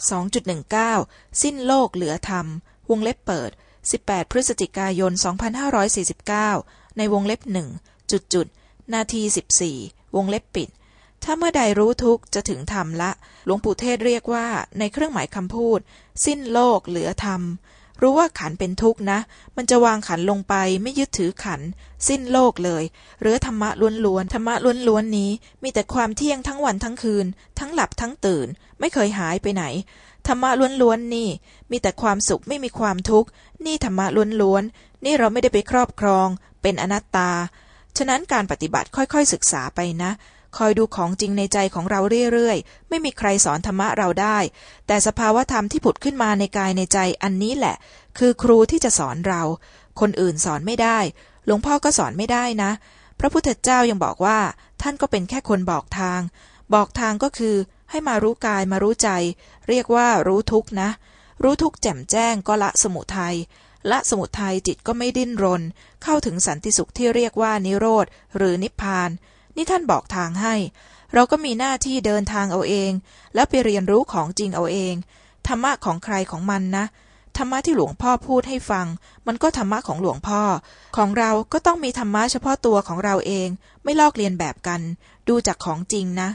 2.19 สิ้นโลกเหลือธรรม วงเล็บเปิด 18 พฤศจิกายน 2549 ในวงเล็บหนึ่งจุดจุดนาที 14 วงเล็บปิด ถ้าเมื่อใดรู้ทุกจะถึงธรรมละ หลวงปู่เทศเรียกว่า ในเครื่องหมายคำพูด สิ้นโลกเหลือธรรม รู้ว่าขันเป็นทุกข์นะ มันจะวางขันลงไปไม่ยึดถือขัน สิ้นโลกเลยเหลือธรรมะล้วนๆธรรมะล้วนๆนี้ มีแต่ความเที่ยงทั้งวันทั้งคืน ทั้งหลับทั้งตื่น ไม่เคยหายไปไหน ธรรมะล้วนๆนี่ มีแต่ความสุขไม่มีความทุกข์นี่ธรรมะล้วนๆนี่เราไม่ได้ไปครอบครอง เป็นอนัตตา ฉะนั้นการปฏิบัติค่อยๆศึกษาไปนะ คอยดูของจริงในใจของเราเรื่อยๆ ไม่มีใครสอนธรรมะเราได้ แต่สภาวะธรรมที่ผุดขึ้นมาในกายในใจอันนี้แหละ คือครูที่จะสอนเรา คนอื่นสอนไม่ได้ หลวงพ่อก็สอนไม่ได้นะ พระพุทธเจ้ายังบอกว่า ท่านก็เป็นแค่คนบอกทาง บอกทางก็คือ ให้มารู้กายมารู้ใจ เรียกว่ารู้ทุกนะ รู้ทุกแจ่มแจ้งก็ละสมุทัยละสมุทัยจิตก็ไม่ดิ้นรน เข้าถึงสันติสุขที่เรียกว่านิโรธหรือนิพพาน นี่ท่านบอกทางให้ เราก็มีหน้าที่เดินทางเอาเอง แล้วไปเรียนรู้ของจริงเอาเอง ธรรมะของใครของมันนะ ธรรมะที่หลวงพ่อพูดให้ฟัง มันก็ธรรมะของหลวงพ่อ ของเราก็ต้องมีธรรมะเฉพาะตัวของเราเอง ไม่ลอกเลียนแบบกัน ดูจากของจริงนะ